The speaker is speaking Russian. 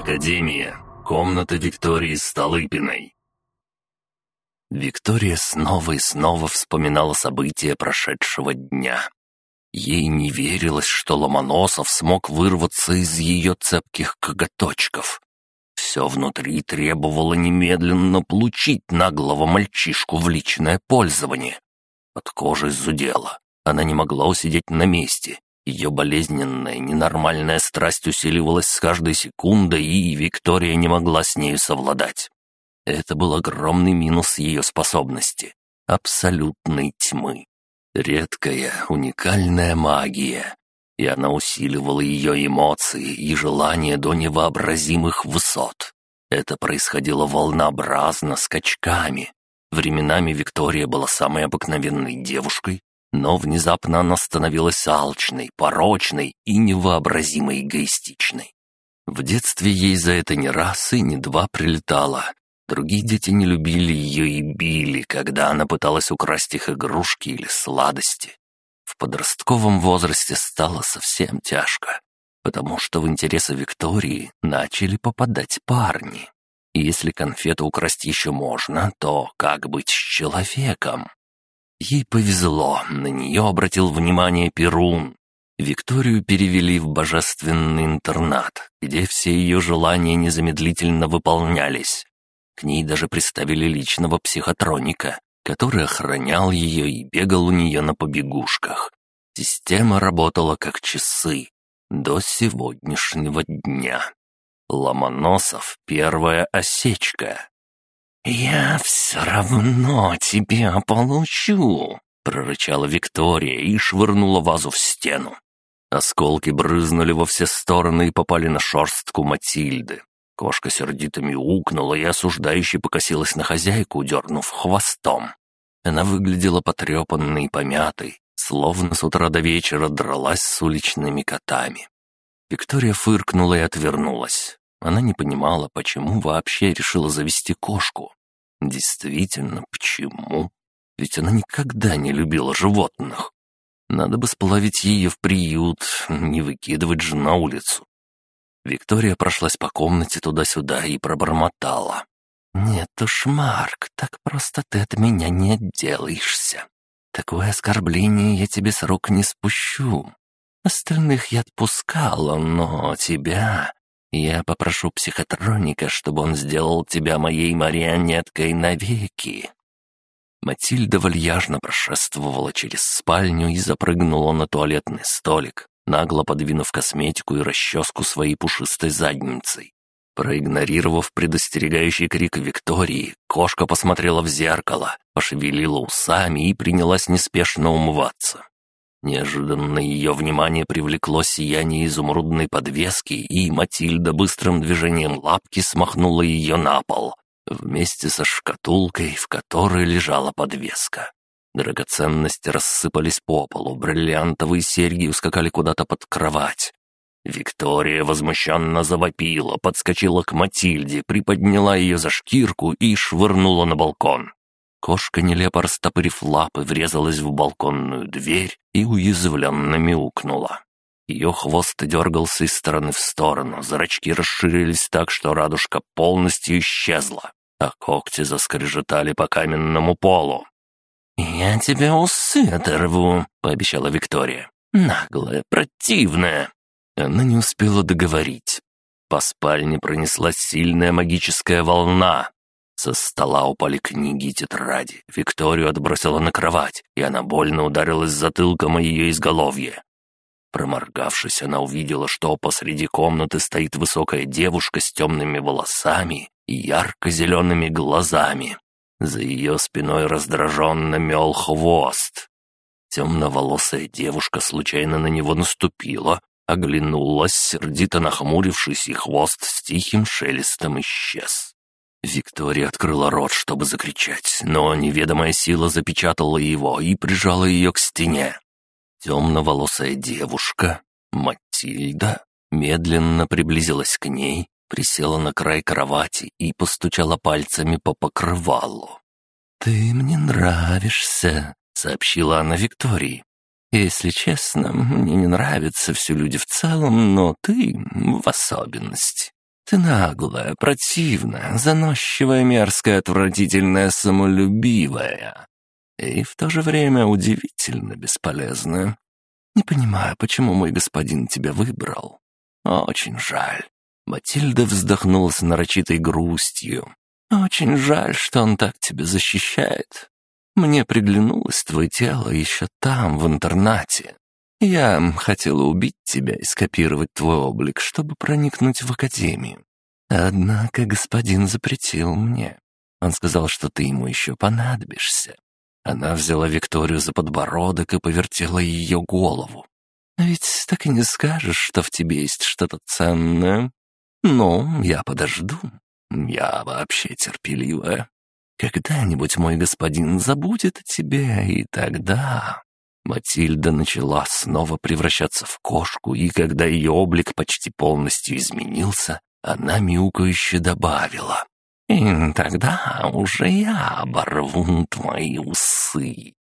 Академия. Комната Виктории Столыпиной. Виктория снова и снова вспоминала события прошедшего дня. Ей не верилось, что Ломоносов смог вырваться из ее цепких коготочков. Все внутри требовало немедленно получить наглого мальчишку в личное пользование. Под кожей зудела. Она не могла усидеть на месте. Ее болезненная, ненормальная страсть усиливалась с каждой секундой, и Виктория не могла с нею совладать. Это был огромный минус ее способности. Абсолютной тьмы. Редкая, уникальная магия. И она усиливала ее эмоции и желания до невообразимых высот. Это происходило волнообразно, скачками. Временами Виктория была самой обыкновенной девушкой, но внезапно она становилась алчной, порочной и невообразимо эгоистичной. В детстве ей за это не раз и не два прилетало. Другие дети не любили ее и били, когда она пыталась украсть их игрушки или сладости. В подростковом возрасте стало совсем тяжко, потому что в интересы Виктории начали попадать парни. И если конфету украсть еще можно, то как быть с человеком? Ей повезло, на нее обратил внимание Перун. Викторию перевели в божественный интернат, где все ее желания незамедлительно выполнялись. К ней даже приставили личного психотроника, который охранял ее и бегал у нее на побегушках. Система работала как часы до сегодняшнего дня. Ломоносов — первая осечка. «Я все равно тебя получу!» — прорычала Виктория и швырнула вазу в стену. Осколки брызнули во все стороны и попали на шорстку Матильды. Кошка сердито мяукнула и осуждающе покосилась на хозяйку, дернув хвостом. Она выглядела потрепанной и помятой, словно с утра до вечера дралась с уличными котами. Виктория фыркнула и отвернулась. Она не понимала, почему вообще решила завести кошку. Действительно, почему? Ведь она никогда не любила животных. Надо бы сплавить ее в приют, не выкидывать же на улицу. Виктория прошлась по комнате туда-сюда и пробормотала. «Нет уж, Марк, так просто ты от меня не отделаешься. Такое оскорбление я тебе с рук не спущу. Остальных я отпускала, но тебя я попрошу психотроника, чтобы он сделал тебя моей марионеткой навеки». Матильда вальяжно прошествовала через спальню и запрыгнула на туалетный столик, нагло подвинув косметику и расческу своей пушистой задницей. Проигнорировав предостерегающий крик Виктории, кошка посмотрела в зеркало, пошевелила усами и принялась неспешно умываться. Неожиданно ее внимание привлекло сияние изумрудной подвески, и Матильда быстрым движением лапки смахнула ее на пол, вместе со шкатулкой, в которой лежала подвеска. Драгоценности рассыпались по полу, бриллиантовые серьги ускакали куда-то под кровать. Виктория возмущенно завопила, подскочила к Матильде, приподняла ее за шкирку и швырнула на балкон. Кошка, нелепо растопырив лапы, врезалась в балконную дверь и уязвленно мяукнула. Ее хвост дергался из стороны в сторону, зрачки расширились так, что радужка полностью исчезла, а когти заскрежетали по каменному полу. «Я тебе усы оторву», — пообещала Виктория. «Наглая, противная». Она не успела договорить. По спальне пронеслась сильная магическая волна, со стола упали книги и тетради. Викторию отбросила на кровать, и она больно ударилась затылком о ее изголовье. Проморгавшись, она увидела, что посреди комнаты стоит высокая девушка с темными волосами и ярко-зелеными глазами. За ее спиной раздраженно мел хвост. Темноволосая девушка случайно на него наступила, оглянулась, сердито нахмурившись, и хвост с тихим шелестом исчез. Виктория открыла рот, чтобы закричать, но неведомая сила запечатала его и прижала ее к стене. Темноволосая девушка, Матильда, медленно приблизилась к ней, присела на край кровати и постучала пальцами по покрывалу. «Ты мне нравишься», — сообщила она Виктории. «Если честно, мне не нравятся все люди в целом, но ты в особенности. Ты наглая, противная, заносчивая, мерзкая, отвратительная, самолюбивая. И в то же время удивительно бесполезная. Не понимаю, почему мой господин тебя выбрал. Очень жаль. Матильда вздохнула с нарочитой грустью. Очень жаль, что он так тебя защищает. Мне приглянулось твое тело еще там, в интернате. Я хотела убить тебя и скопировать твой облик, чтобы проникнуть в академию. Однако господин запретил мне. Он сказал, что ты ему еще понадобишься. Она взяла Викторию за подбородок и повертела ее голову. «Ведь так и не скажешь, что в тебе есть что-то ценное. Ну, я подожду. Я вообще терпеливая. Когда-нибудь мой господин забудет о тебе, и тогда...» Матильда начала снова превращаться в кошку, и когда ее облик почти полностью изменился, она мяукающе добавила. «И тогда уже я оборву твои усы».